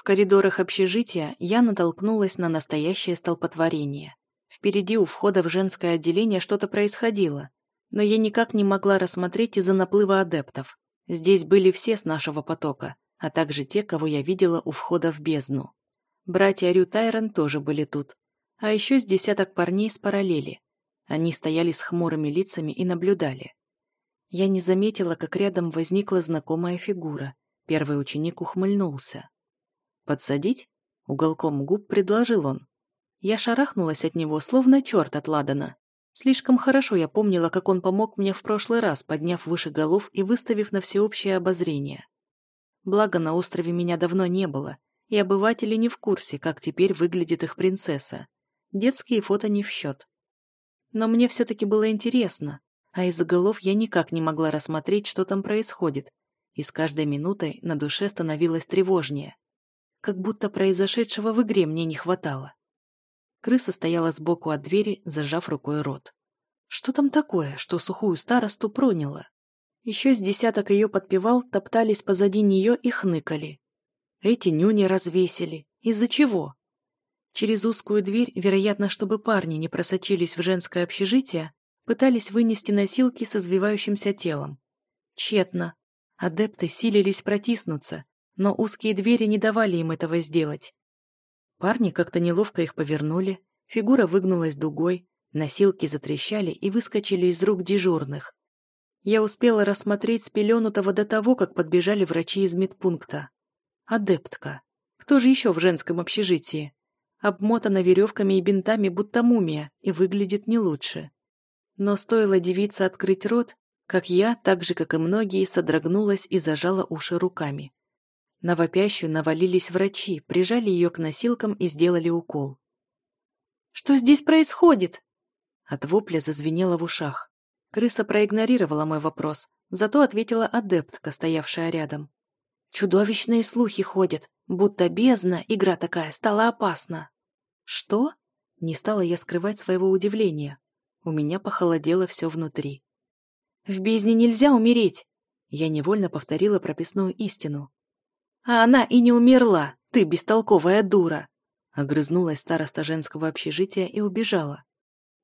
В коридорах общежития я натолкнулась на настоящее столпотворение. Впереди у входа в женское отделение что-то происходило, но я никак не могла рассмотреть из-за наплыва адептов. Здесь были все с нашего потока, а также те, кого я видела у входа в бездну. Братья Рю Тайрон тоже были тут. А еще с десяток парней с параллели. Они стояли с хмурыми лицами и наблюдали. Я не заметила, как рядом возникла знакомая фигура. Первый ученик ухмыльнулся. «Подсадить?» — уголком губ предложил он. Я шарахнулась от него, словно черт от Ладана. Слишком хорошо я помнила, как он помог мне в прошлый раз, подняв выше голов и выставив на всеобщее обозрение. Благо, на острове меня давно не было, и обыватели не в курсе, как теперь выглядит их принцесса. Детские фото не в счет. Но мне все-таки было интересно, а из-за голов я никак не могла рассмотреть, что там происходит, и с каждой минутой на душе становилось тревожнее. Как будто произошедшего в игре мне не хватало. Крыса стояла сбоку от двери, зажав рукой рот. Что там такое, что сухую старосту проняло? Еще с десяток ее подпевал, топтались позади нее и хныкали. Эти нюни развесили. Из-за чего? Через узкую дверь, вероятно, чтобы парни не просочились в женское общежитие, пытались вынести носилки с извивающимся телом. Тщетно. Адепты силились протиснуться, но узкие двери не давали им этого сделать. Парни как-то неловко их повернули, фигура выгнулась дугой, носилки затрещали и выскочили из рук дежурных. Я успела рассмотреть спеленутого до того, как подбежали врачи из медпункта. Адептка. Кто же еще в женском общежитии? Обмотана веревками и бинтами, будто мумия, и выглядит не лучше. Но стоило девице открыть рот, как я, так же, как и многие, содрогнулась и зажала уши руками. На вопящую навалились врачи, прижали ее к носилкам и сделали укол. «Что здесь происходит?» От вопля зазвенело в ушах. Крыса проигнорировала мой вопрос, зато ответила адептка, стоявшая рядом. «Чудовищные слухи ходят, будто бездна, игра такая, стала опасна». «Что?» Не стала я скрывать своего удивления. У меня похолодело все внутри. «В бездне нельзя умереть!» Я невольно повторила прописную истину. А она и не умерла, ты бестолковая дура!» Огрызнулась староста женского общежития и убежала.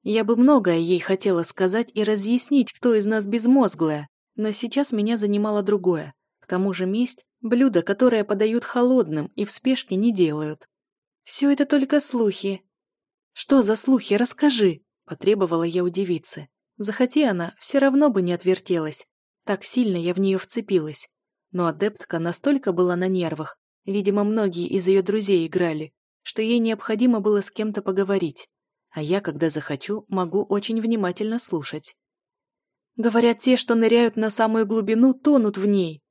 Я бы многое ей хотела сказать и разъяснить, кто из нас безмозглая, но сейчас меня занимало другое. К тому же месть – блюдо, которое подают холодным и в спешке не делают. Все это только слухи. Что за слухи, расскажи, потребовала я у девицы. Захоти она, все равно бы не отвертелась. Так сильно я в нее вцепилась. Но адептка настолько была на нервах, видимо, многие из ее друзей играли, что ей необходимо было с кем-то поговорить. А я, когда захочу, могу очень внимательно слушать. Говорят, те, что ныряют на самую глубину, тонут в ней.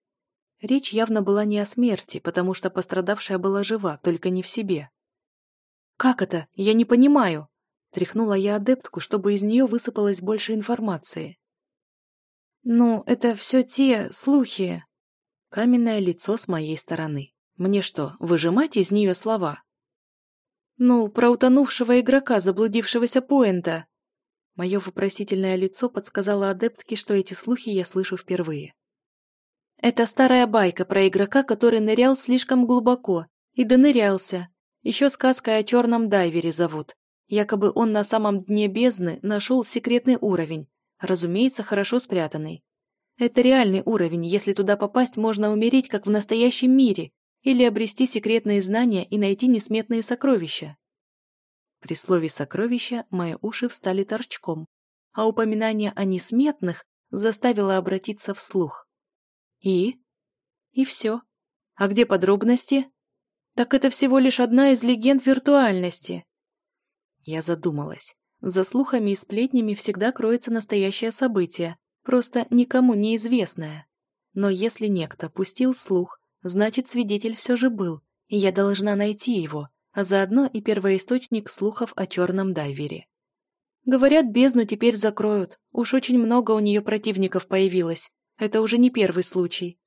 Речь явно была не о смерти, потому что пострадавшая была жива, только не в себе. «Как это? Я не понимаю!» Тряхнула я адептку, чтобы из нее высыпалось больше информации. «Ну, это все те слухи», Каменное лицо с моей стороны. Мне что, выжимать из нее слова? Ну, про утонувшего игрока, заблудившегося поинта. Мое вопросительное лицо подсказало адептке, что эти слухи я слышу впервые. Это старая байка про игрока, который нырял слишком глубоко. И донырялся. Еще сказка о черном дайвере зовут. Якобы он на самом дне бездны нашел секретный уровень, разумеется, хорошо спрятанный. Это реальный уровень, если туда попасть, можно умереть, как в настоящем мире, или обрести секретные знания и найти несметные сокровища. При слове «сокровища» мои уши встали торчком, а упоминание о несметных заставило обратиться вслух. И? И все. А где подробности? Так это всего лишь одна из легенд виртуальности. Я задумалась. За слухами и сплетнями всегда кроется настоящее событие, просто никому неизвестное. Но если некто пустил слух, значит, свидетель все же был, и я должна найти его, а заодно и первоисточник слухов о черном дайвере. Говорят, бездну теперь закроют, уж очень много у нее противников появилось, это уже не первый случай.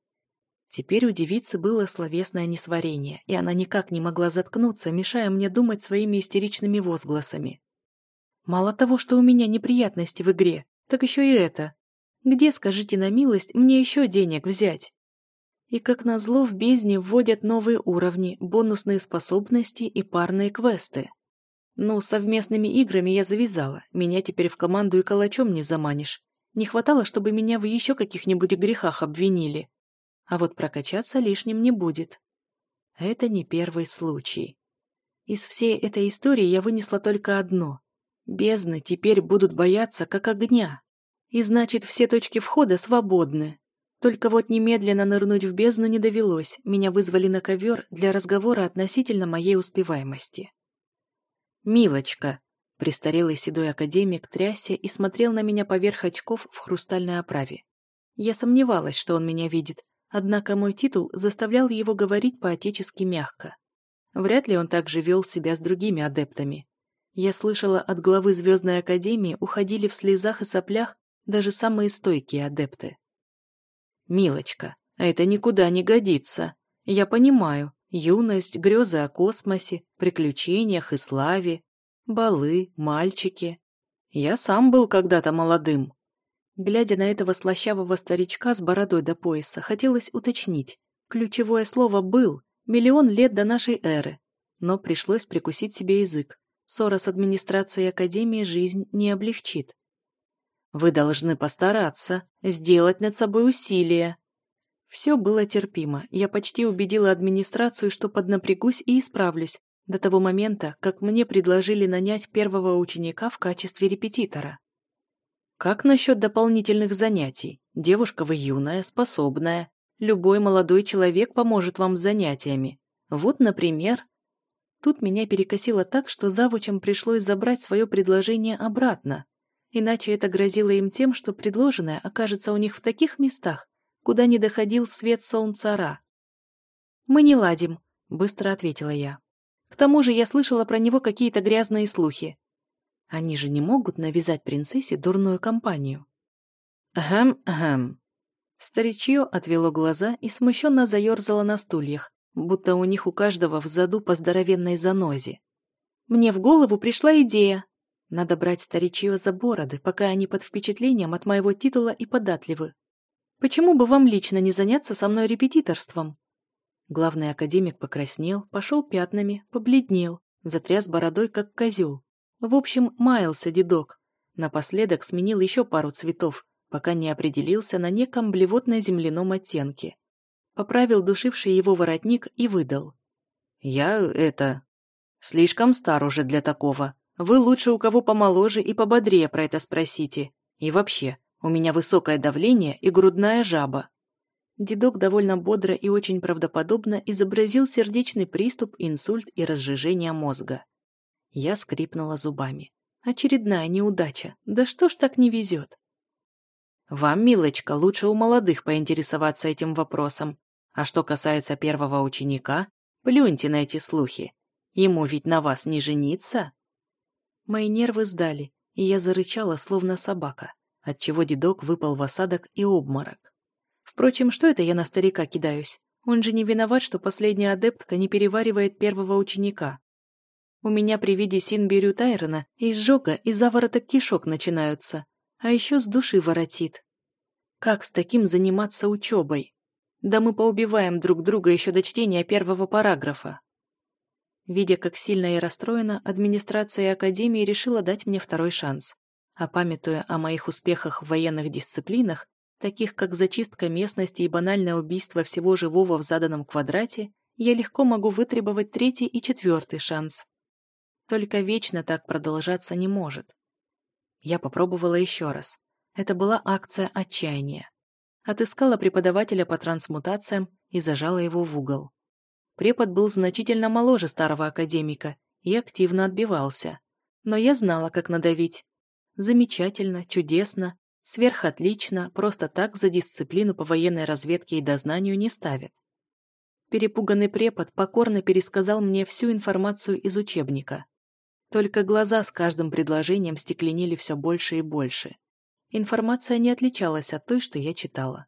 Теперь у девицы было словесное несварение, и она никак не могла заткнуться, мешая мне думать своими истеричными возгласами. Мало того, что у меня неприятности в игре, так еще и это. Где, скажите на милость, мне еще денег взять? И как назло в бездне вводят новые уровни, бонусные способности и парные квесты. Ну, совместными играми я завязала, меня теперь в команду и калачом не заманишь. Не хватало, чтобы меня в еще каких-нибудь грехах обвинили. А вот прокачаться лишним не будет. Это не первый случай. Из всей этой истории я вынесла только одно. Бездны теперь будут бояться, как огня. И значит, все точки входа свободны. Только вот немедленно нырнуть в бездну не довелось, меня вызвали на ковер для разговора относительно моей успеваемости. «Милочка», — престарелый седой академик трясся и смотрел на меня поверх очков в хрустальной оправе. Я сомневалась, что он меня видит, однако мой титул заставлял его говорить по-отечески мягко. Вряд ли он так же вел себя с другими адептами. Я слышала, от главы Звездной Академии уходили в слезах и соплях даже самые стойкие адепты. «Милочка, это никуда не годится. Я понимаю, юность, грезы о космосе, приключениях и славе, балы, мальчики. Я сам был когда-то молодым». Глядя на этого слащавого старичка с бородой до пояса, хотелось уточнить. Ключевое слово «был» миллион лет до нашей эры, но пришлось прикусить себе язык. Ссора с администрацией Академии жизнь не облегчит. Вы должны постараться, сделать над собой усилия. Все было терпимо. Я почти убедила администрацию, что поднапрягусь и исправлюсь, до того момента, как мне предложили нанять первого ученика в качестве репетитора. Как насчет дополнительных занятий? Девушка вы юная, способная. Любой молодой человек поможет вам с занятиями. Вот, например... Тут меня перекосило так, что завучам пришлось забрать свое предложение обратно, Иначе это грозило им тем, что предложенное окажется у них в таких местах, куда не доходил свет солнца Ра. «Мы не ладим», — быстро ответила я. «К тому же я слышала про него какие-то грязные слухи. Они же не могут навязать принцессе дурную компанию». «Ахам-ахам». Старичье отвело глаза и смущенно заерзало на стульях, будто у них у каждого в заду по здоровенной занозе. «Мне в голову пришла идея», надо брать старичье за бороды, пока они под впечатлением от моего титула и податливы. Почему бы вам лично не заняться со мной репетиторством?» Главный академик покраснел, пошел пятнами, побледнел, затряс бородой, как козел. В общем, маялся дедок. Напоследок сменил еще пару цветов, пока не определился на неком блевотно-земляном оттенке. Поправил душивший его воротник и выдал. «Я это... слишком стар уже для такого. Вы лучше у кого помоложе и пободрее про это спросите. И вообще, у меня высокое давление и грудная жаба». Дедок довольно бодро и очень правдоподобно изобразил сердечный приступ, инсульт и разжижение мозга. Я скрипнула зубами. Очередная неудача. Да что ж так не везет? Вам, милочка, лучше у молодых поинтересоваться этим вопросом. А что касается первого ученика, плюньте на эти слухи. Ему ведь на вас не жениться. Мои нервы сдали, и я зарычала, словно собака, отчего дедок выпал в осадок и обморок. Впрочем, что это я на старика кидаюсь? Он же не виноват, что последняя адептка не переваривает первого ученика. У меня при виде Синбирю Тайрона изжога и завороток кишок начинаются, а еще с души воротит. Как с таким заниматься учебой? Да мы поубиваем друг друга еще до чтения первого параграфа. Видя, как сильно я расстроена, администрация Академии решила дать мне второй шанс. А памятуя о моих успехах в военных дисциплинах, таких как зачистка местности и банальное убийство всего живого в заданном квадрате, я легко могу вытребовать третий и четвертый шанс. Только вечно так продолжаться не может. Я попробовала еще раз. Это была акция отчаяния. Отыскала преподавателя по трансмутациям и зажала его в угол. Препод был значительно моложе старого академика и активно отбивался. Но я знала, как надавить. Замечательно, чудесно, сверхотлично, просто так за дисциплину по военной разведке и дознанию не ставят. Перепуганный препод покорно пересказал мне всю информацию из учебника. Только глаза с каждым предложением стекленели все больше и больше. Информация не отличалась от той, что я читала.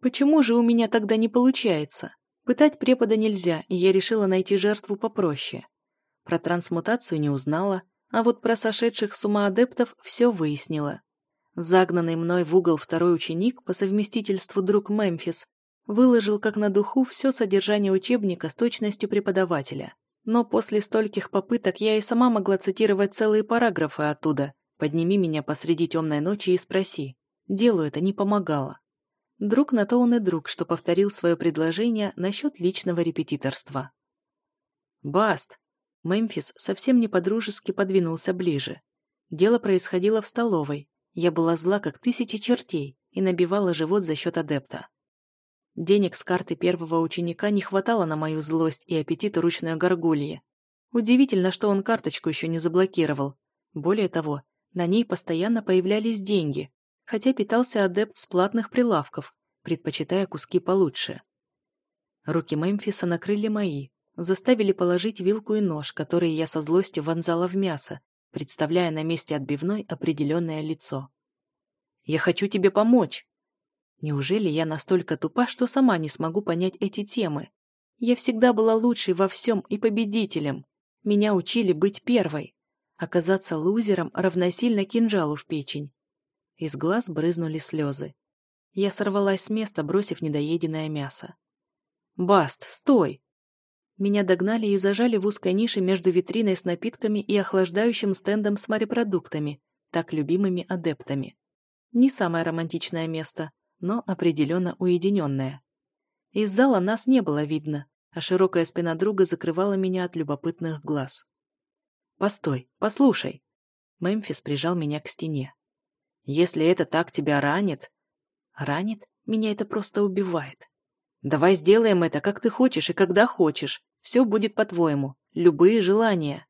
Почему же у меня тогда не получается? Пытать препода нельзя, и я решила найти жертву попроще. Про трансмутацию не узнала, а вот про сошедших с ума адептов все выяснила. Загнанный мной в угол второй ученик, по совместительству друг Мемфис, Выложил как на духу все содержание учебника с точностью преподавателя. Но после стольких попыток я и сама могла цитировать целые параграфы оттуда. Подними меня посреди темной ночи и спроси. Делу это не помогало. Друг на то он и друг, что повторил свое предложение насчет личного репетиторства. «Баст!» Мемфис совсем не подружески подвинулся ближе. Дело происходило в столовой. Я была зла, как тысячи чертей, и набивала живот за счет адепта. Денег с карты первого ученика не хватало на мою злость и аппетит ручной горгульи. Удивительно, что он карточку еще не заблокировал. Более того, на ней постоянно появлялись деньги, хотя питался адепт с платных прилавков, предпочитая куски получше. Руки Мемфиса накрыли мои, заставили положить вилку и нож, которые я со злостью вонзала в мясо, представляя на месте отбивной определенное лицо. «Я хочу тебе помочь!» Неужели я настолько тупа, что сама не смогу понять эти темы? Я всегда была лучшей во всем и победителем. Меня учили быть первой. Оказаться лузером равносильно кинжалу в печень. Из глаз брызнули слезы. Я сорвалась с места, бросив недоеденное мясо. «Баст, стой!» Меня догнали и зажали в узкой нише между витриной с напитками и охлаждающим стендом с морепродуктами, так любимыми адептами. Не самое романтичное место, но определенно уединенное. Из зала нас не было видно, а широкая спина друга закрывала меня от любопытных глаз. «Постой, послушай!» Мемфис прижал меня к стене. Если это так тебя ранит... Ранит? Меня это просто убивает. Давай сделаем это, как ты хочешь и когда хочешь. Все будет по-твоему. Любые желания.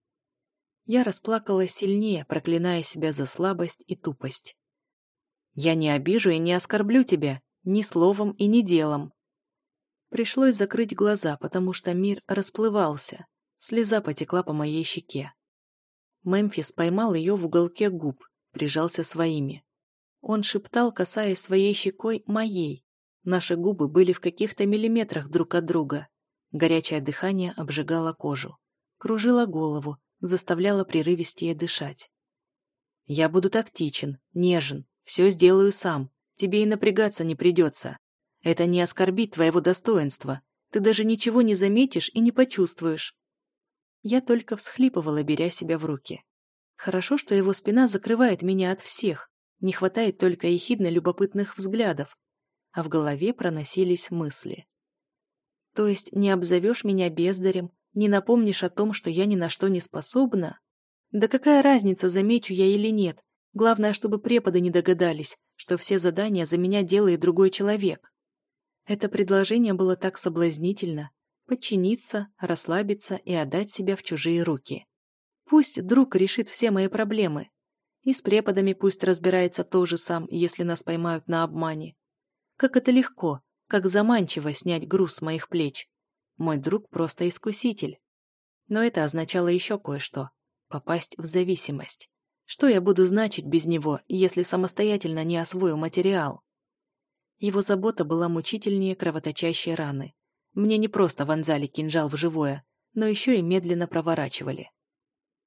Я расплакалась сильнее, проклиная себя за слабость и тупость. Я не обижу и не оскорблю тебя, ни словом и ни делом. Пришлось закрыть глаза, потому что мир расплывался. Слеза потекла по моей щеке. Мемфис поймал ее в уголке губ, прижался своими. Он шептал, касаясь своей щекой моей. Наши губы были в каких-то миллиметрах друг от друга. Горячее дыхание обжигало кожу. Кружило голову, заставляло прерывистее дышать. «Я буду тактичен, нежен, все сделаю сам, тебе и напрягаться не придется. Это не оскорбит твоего достоинства, ты даже ничего не заметишь и не почувствуешь». Я только всхлипывала, беря себя в руки. Хорошо, что его спина закрывает меня от всех. Не хватает только ехидно любопытных взглядов. А в голове проносились мысли. То есть не обзовешь меня бездарем, не напомнишь о том, что я ни на что не способна? Да какая разница, замечу я или нет? Главное, чтобы преподы не догадались, что все задания за меня делает другой человек. Это предложение было так соблазнительно. Подчиниться, расслабиться и отдать себя в чужие руки. Пусть друг решит все мои проблемы. И с преподами пусть разбирается тоже сам, если нас поймают на обмане. Как это легко, как заманчиво снять груз с моих плеч. Мой друг просто искуситель. Но это означало еще кое-что. Попасть в зависимость. Что я буду значить без него, если самостоятельно не освою материал? Его забота была мучительнее кровоточащей раны. Мне не просто вонзали кинжал в живое, но еще и медленно проворачивали.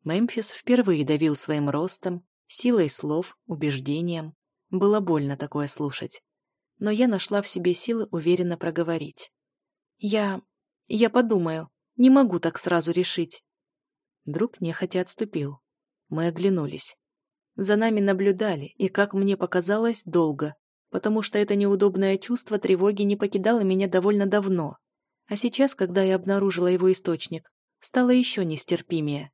Мемфис впервые давил своим ростом, силой слов, убеждением. Было больно такое слушать. Но я нашла в себе силы уверенно проговорить. «Я... я подумаю. Не могу так сразу решить». Друг нехотя отступил. Мы оглянулись. За нами наблюдали, и, как мне показалось, долго, потому что это неудобное чувство тревоги не покидало меня довольно давно. А сейчас, когда я обнаружила его источник, стало еще нестерпимее.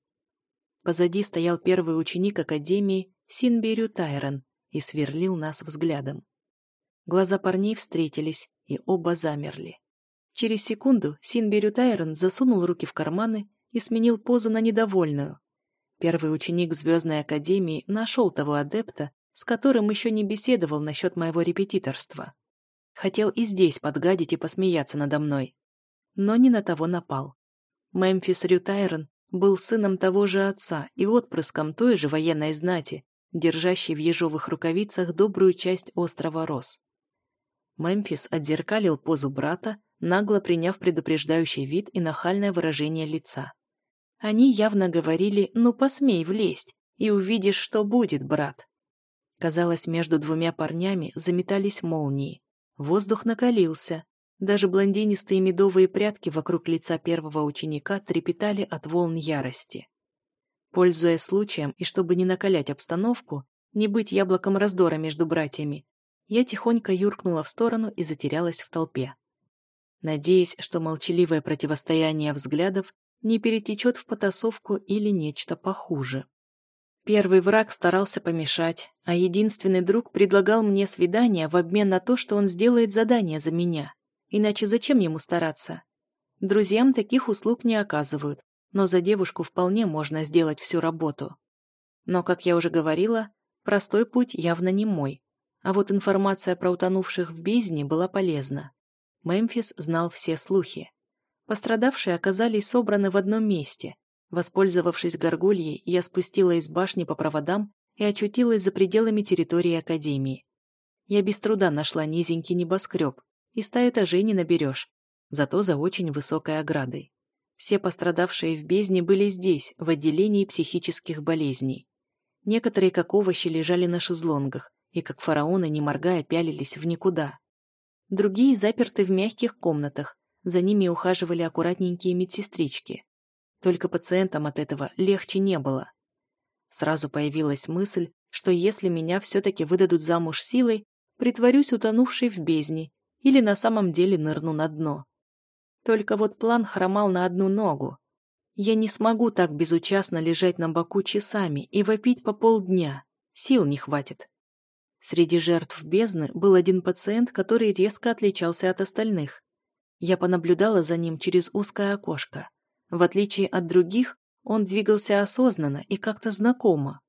Позади стоял первый ученик Академии Синберю Тайрон и сверлил нас взглядом. Глаза парней встретились, и оба замерли. Через секунду Синберю Тайрон засунул руки в карманы и сменил позу на недовольную. Первый ученик Звездной Академии нашел того адепта, с которым еще не беседовал насчет моего репетиторства. Хотел и здесь подгадить и посмеяться надо мной. Но не на того напал. Мемфис Рютайрон был сыном того же отца и отпрыском той же военной знати, держащей в ежовых рукавицах добрую часть острова Рос. Мемфис отзеркалил позу брата, нагло приняв предупреждающий вид и нахальное выражение лица. Они явно говорили «ну посмей влезть, и увидишь, что будет, брат». Казалось, между двумя парнями заметались молнии. Воздух накалился. Даже блондинистые медовые прядки вокруг лица первого ученика трепетали от волн ярости. Пользуясь случаем и чтобы не накалять обстановку, не быть яблоком раздора между братьями, я тихонько юркнула в сторону и затерялась в толпе. Надеясь, что молчаливое противостояние взглядов не перетечет в потасовку или нечто похуже. Первый враг старался помешать, а единственный друг предлагал мне свидание в обмен на то, что он сделает задание за меня. Иначе зачем ему стараться? Друзьям таких услуг не оказывают, но за девушку вполне можно сделать всю работу. Но, как я уже говорила, простой путь явно не мой. А вот информация про утонувших в бездне была полезна. Мемфис знал все слухи. Пострадавшие оказались собраны в одном месте. Воспользовавшись горгульей, я спустила из башни по проводам и очутилась за пределами территории Академии. Я без труда нашла низенький небоскреб, и ста этажей не наберешь, зато за очень высокой оградой. Все пострадавшие в бездне были здесь, в отделении психических болезней. Некоторые, как овощи, лежали на шезлонгах и, как фараоны, не моргая, пялились в никуда. Другие заперты в мягких комнатах, за ними ухаживали аккуратненькие медсестрички. Только пациентам от этого легче не было. Сразу появилась мысль, что если меня все-таки выдадут замуж силой, притворюсь утонувшей в бездне или на самом деле нырну на дно. Только вот план хромал на одну ногу. Я не смогу так безучастно лежать на боку часами и вопить по полдня. Сил не хватит. Среди жертв бездны был один пациент, который резко отличался от остальных. Я понаблюдала за ним через узкое окошко. В отличие от других, он двигался осознанно и как-то знакомо.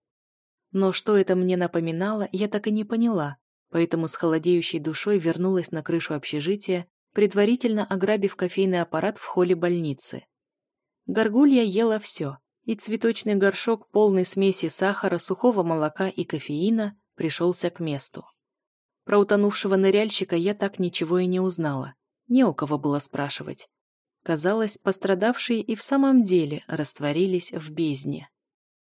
Но что это мне напоминало, я так и не поняла, поэтому с холодеющей душой вернулась на крышу общежития предварительно ограбив кофейный аппарат в холле больницы. Горгулья ела все, и цветочный горшок, полный смеси сахара, сухого молока и кофеина, пришелся к месту. Про утонувшего ныряльщика я так ничего и не узнала. Не у кого было спрашивать. Казалось, пострадавшие и в самом деле растворились в бездне.